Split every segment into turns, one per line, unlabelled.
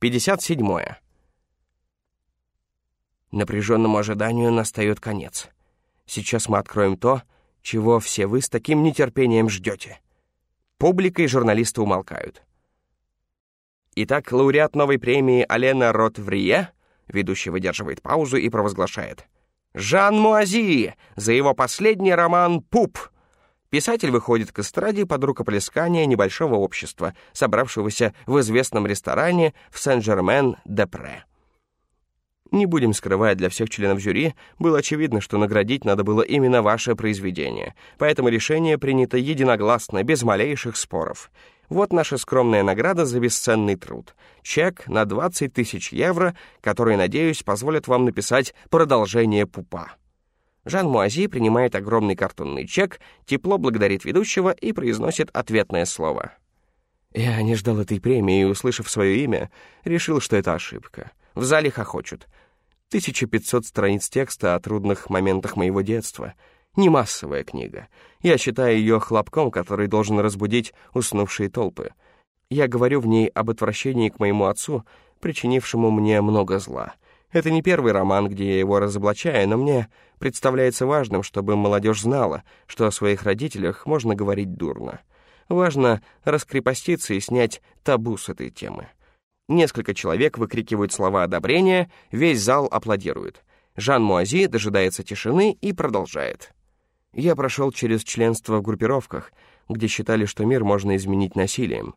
57. Напряженному ожиданию настает конец. Сейчас мы откроем то, чего все вы с таким нетерпением ждете. Публика и журналисты умолкают. Итак, лауреат новой премии Алена Ротврие, ведущий выдерживает паузу и провозглашает. Жан Муази за его последний роман «Пуп». Писатель выходит к эстраде под рукоплескание небольшого общества, собравшегося в известном ресторане в Сен-Жермен-де-Пре. Не будем скрывать, для всех членов жюри было очевидно, что наградить надо было именно ваше произведение, поэтому решение принято единогласно, без малейших споров. Вот наша скромная награда за бесценный труд. Чек на 20 тысяч евро, который, надеюсь, позволит вам написать продолжение «Пупа». Жан Муази принимает огромный картонный чек, тепло благодарит ведущего и произносит ответное слово. Я не ждал этой премии и, услышав свое имя, решил, что это ошибка. В зале хохочут. 1500 страниц текста о трудных моментах моего детства. Не массовая книга. Я считаю ее хлопком, который должен разбудить уснувшие толпы. Я говорю в ней об отвращении к моему отцу, причинившему мне много зла. Это не первый роман, где я его разоблачаю, но мне представляется важным, чтобы молодежь знала, что о своих родителях можно говорить дурно. Важно раскрепоститься и снять табу с этой темы. Несколько человек выкрикивают слова одобрения, весь зал аплодирует. Жан Муази дожидается тишины и продолжает. «Я прошел через членство в группировках, где считали, что мир можно изменить насилием.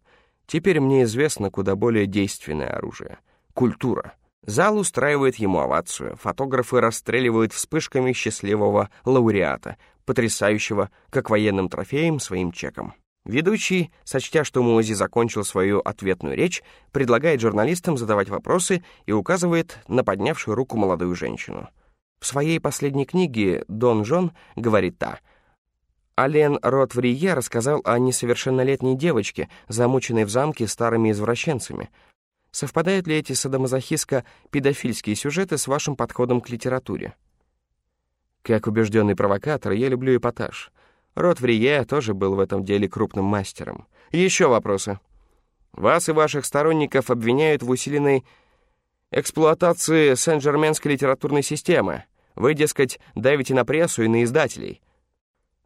Теперь мне известно куда более действенное оружие — культура». Зал устраивает ему овацию, фотографы расстреливают вспышками счастливого лауреата, потрясающего как военным трофеем своим чеком. Ведущий, сочтя, что Муази закончил свою ответную речь, предлагает журналистам задавать вопросы и указывает на поднявшую руку молодую женщину. В своей последней книге «Дон Жон» говорит та, Ален Ротврие рассказал о несовершеннолетней девочке, замученной в замке старыми извращенцами. Совпадают ли эти садомазохистско-педофильские сюжеты с вашим подходом к литературе? Как убежденный провокатор, я люблю эпатаж — Рот Врие тоже был в этом деле крупным мастером. Еще вопросы. Вас и ваших сторонников обвиняют в усиленной эксплуатации Сен-Жерменской литературной системы. Вы, дескать, давите на прессу и на издателей.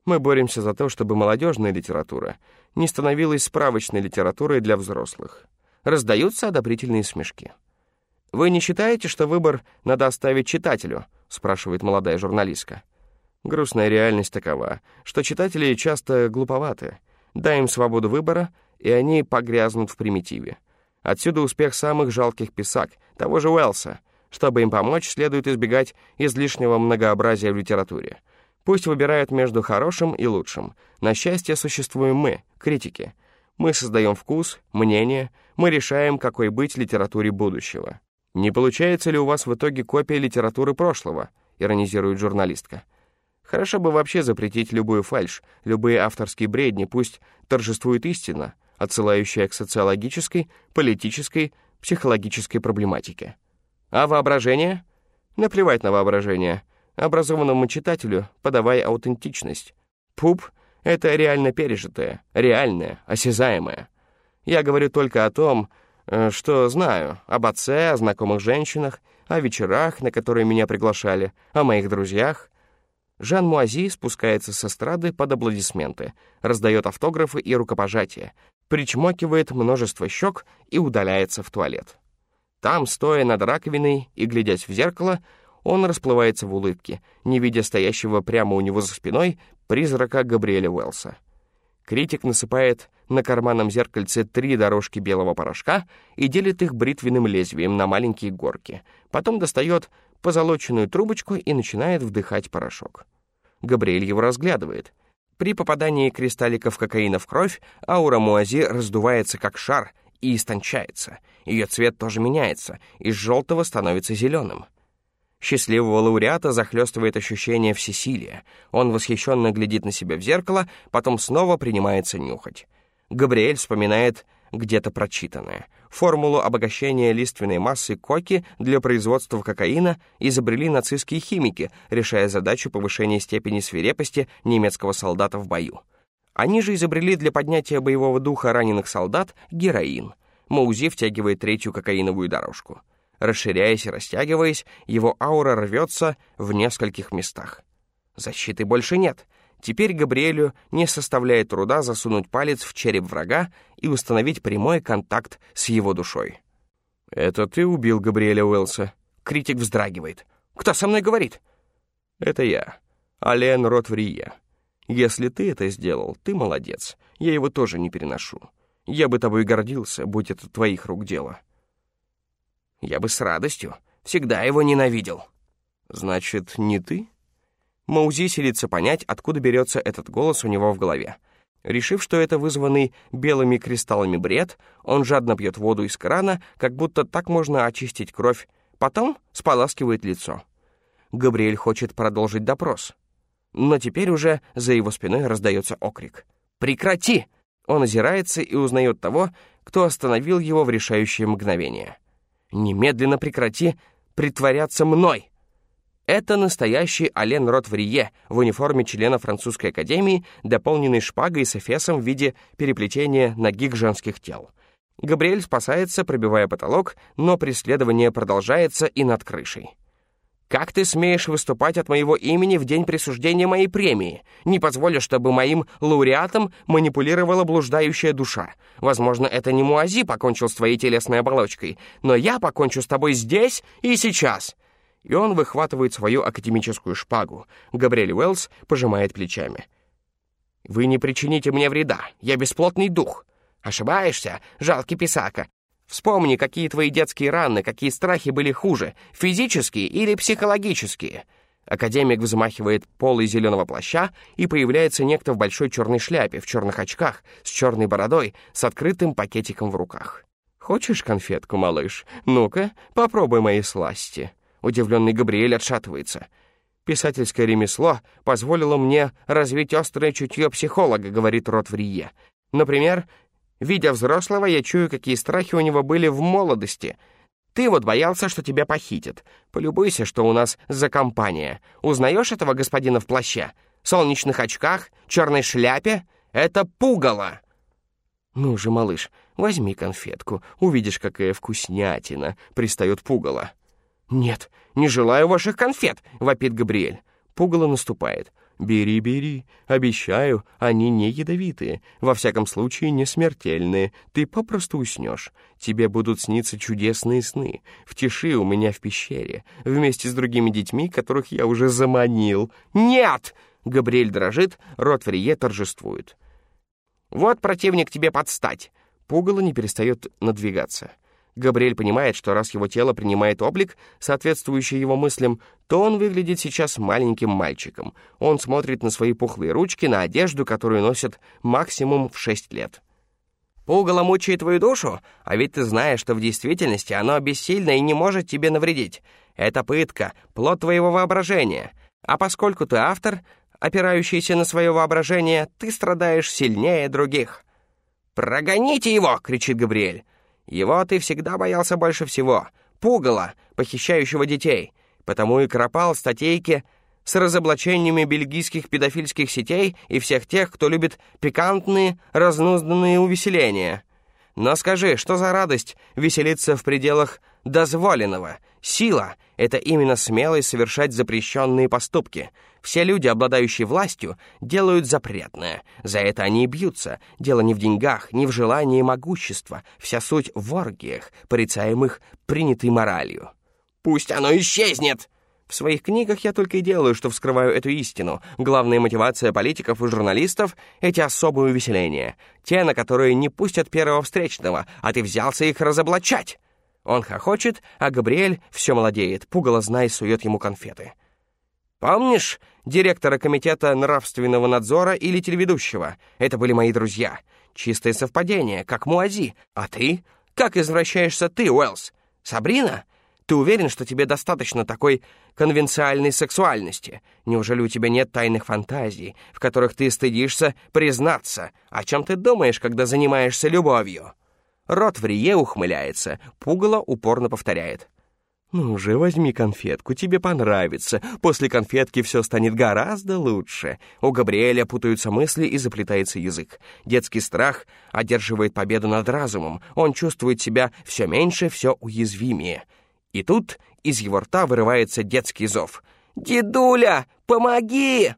Мы боремся за то, чтобы молодежная литература не становилась справочной литературой для взрослых. Раздаются одобрительные смешки. «Вы не считаете, что выбор надо оставить читателю?» — спрашивает молодая журналистка. Грустная реальность такова, что читатели часто глуповаты. Дай им свободу выбора, и они погрязнут в примитиве. Отсюда успех самых жалких писак, того же Уэллса. Чтобы им помочь, следует избегать излишнего многообразия в литературе. Пусть выбирают между хорошим и лучшим. На счастье существуем мы, критики. Мы создаем вкус, мнение, мы решаем, какой быть литературе будущего. «Не получается ли у вас в итоге копия литературы прошлого?» — иронизирует журналистка. Хорошо бы вообще запретить любую фальшь, любые авторские бредни, пусть торжествует истина, отсылающая к социологической, политической, психологической проблематике. А воображение? Наплевать на воображение. Образованному читателю подавай аутентичность. Пуп — это реально пережитое, реальное, осязаемое. Я говорю только о том, э, что знаю, об отце, о знакомых женщинах, о вечерах, на которые меня приглашали, о моих друзьях — Жан Муази спускается с эстрады под аплодисменты, раздает автографы и рукопожатия, причмокивает множество щек и удаляется в туалет. Там, стоя над раковиной и глядясь в зеркало, он расплывается в улыбке, не видя стоящего прямо у него за спиной призрака Габриэля Уэллса. Критик насыпает на карманном зеркальце три дорожки белого порошка и делит их бритвенным лезвием на маленькие горки. Потом достает позолоченную трубочку и начинает вдыхать порошок. Габриэль его разглядывает. При попадании кристалликов кокаина в кровь аура Муази раздувается как шар и истончается. Ее цвет тоже меняется, из желтого становится зеленым. Счастливого лауреата захлестывает ощущение всесилия. Он восхищенно глядит на себя в зеркало, потом снова принимается нюхать. Габриэль вспоминает где-то прочитанное. Формулу обогащения лиственной массы коки для производства кокаина изобрели нацистские химики, решая задачу повышения степени свирепости немецкого солдата в бою. Они же изобрели для поднятия боевого духа раненых солдат героин. Маузи втягивает третью кокаиновую дорожку. Расширяясь и растягиваясь, его аура рвется в нескольких местах. Защиты больше нет. Теперь Габриэлю не составляет труда засунуть палец в череп врага и установить прямой контакт с его душой. «Это ты убил Габриэля Уэлса?» Критик вздрагивает. «Кто со мной говорит?» «Это я, Ален Ротврие. Если ты это сделал, ты молодец. Я его тоже не переношу. Я бы тобой гордился, будь это твоих рук дело». «Я бы с радостью. Всегда его ненавидел». «Значит, не ты?» Маузи селится понять, откуда берется этот голос у него в голове. Решив, что это вызванный белыми кристаллами бред, он жадно пьет воду из крана, как будто так можно очистить кровь, потом споласкивает лицо. Габриэль хочет продолжить допрос. Но теперь уже за его спиной раздается окрик. «Прекрати!» Он озирается и узнает того, кто остановил его в решающее мгновение. «Немедленно прекрати притворяться мной!» Это настоящий Ален Ротврие в униформе члена французской академии, дополненный шпагой с эфесом в виде переплетения ноги женских тел. Габриэль спасается, пробивая потолок, но преследование продолжается и над крышей. «Как ты смеешь выступать от моего имени в день присуждения моей премии? Не позволю, чтобы моим лауреатом манипулировала блуждающая душа. Возможно, это не Муази покончил с твоей телесной оболочкой, но я покончу с тобой здесь и сейчас и он выхватывает свою академическую шпагу. Габриэль Уэллс пожимает плечами. «Вы не причините мне вреда. Я бесплотный дух». «Ошибаешься, жалкий писака. Вспомни, какие твои детские раны, какие страхи были хуже, физические или психологические». Академик взмахивает полой зеленого плаща, и появляется некто в большой черной шляпе, в черных очках, с черной бородой, с открытым пакетиком в руках. «Хочешь конфетку, малыш? Ну-ка, попробуй мои сласти». Удивленный Габриэль отшатывается. «Писательское ремесло позволило мне развить острое чутье психолога», — говорит Ротврие. «Например, видя взрослого, я чую, какие страхи у него были в молодости. Ты вот боялся, что тебя похитят. Полюбуйся, что у нас за компания. Узнаешь этого господина в плаще? Солнечных очках? Черной шляпе? Это пугало!» «Ну же, малыш, возьми конфетку, увидишь, какая вкуснятина», — пристает пугало. «Нет, не желаю ваших конфет!» — вопит Габриэль. Пугало наступает. «Бери, бери. Обещаю, они не ядовитые. Во всяком случае, не смертельные. Ты попросту уснешь. Тебе будут сниться чудесные сны. В тиши у меня в пещере. Вместе с другими детьми, которых я уже заманил. Нет!» Габриэль дрожит, рот Ротврие торжествует. «Вот противник тебе подстать!» Пугало не перестает надвигаться. Габриэль понимает, что раз его тело принимает облик, соответствующий его мыслям, то он выглядит сейчас маленьким мальчиком. Он смотрит на свои пухлые ручки, на одежду, которую носят максимум в 6 лет. «Пугало мучает твою душу? А ведь ты знаешь, что в действительности оно бессильно и не может тебе навредить. Это пытка, плод твоего воображения. А поскольку ты автор, опирающийся на свое воображение, ты страдаешь сильнее других». «Прогоните его!» — кричит Габриэль. Его ты всегда боялся больше всего. Пугала, похищающего детей. Потому и кропал статейки с разоблачениями бельгийских педофильских сетей и всех тех, кто любит пикантные, разнузданные увеселения. Но скажи, что за радость веселиться в пределах дозволенного? Сила — это именно смелость совершать запрещенные поступки. Все люди, обладающие властью, делают запретное. За это они и бьются. Дело не в деньгах, не в желании могущества. Вся суть в оргиях, порицаемых принятой моралью. «Пусть оно исчезнет!» В своих книгах я только и делаю, что вскрываю эту истину. Главная мотивация политиков и журналистов — эти особые увеселения. Те, на которые не пустят первого встречного, а ты взялся их разоблачать. Он хохочет, а Габриэль все молодеет, пугало знай сует ему конфеты. «Помнишь директора комитета нравственного надзора или телеведущего? Это были мои друзья. Чистое совпадение, как Муази. А ты? Как извращаешься ты, Уэллс? Сабрина? Ты уверен, что тебе достаточно такой конвенциальной сексуальности? Неужели у тебя нет тайных фантазий, в которых ты стыдишься признаться? О чем ты думаешь, когда занимаешься любовью?» Рот в рие ухмыляется, пугало упорно повторяет. «Ну же, возьми конфетку, тебе понравится. После конфетки все станет гораздо лучше». У Габриэля путаются мысли и заплетается язык. Детский страх одерживает победу над разумом. Он чувствует себя все меньше, все уязвимее. И тут из его рта вырывается детский зов. «Дедуля, помоги!»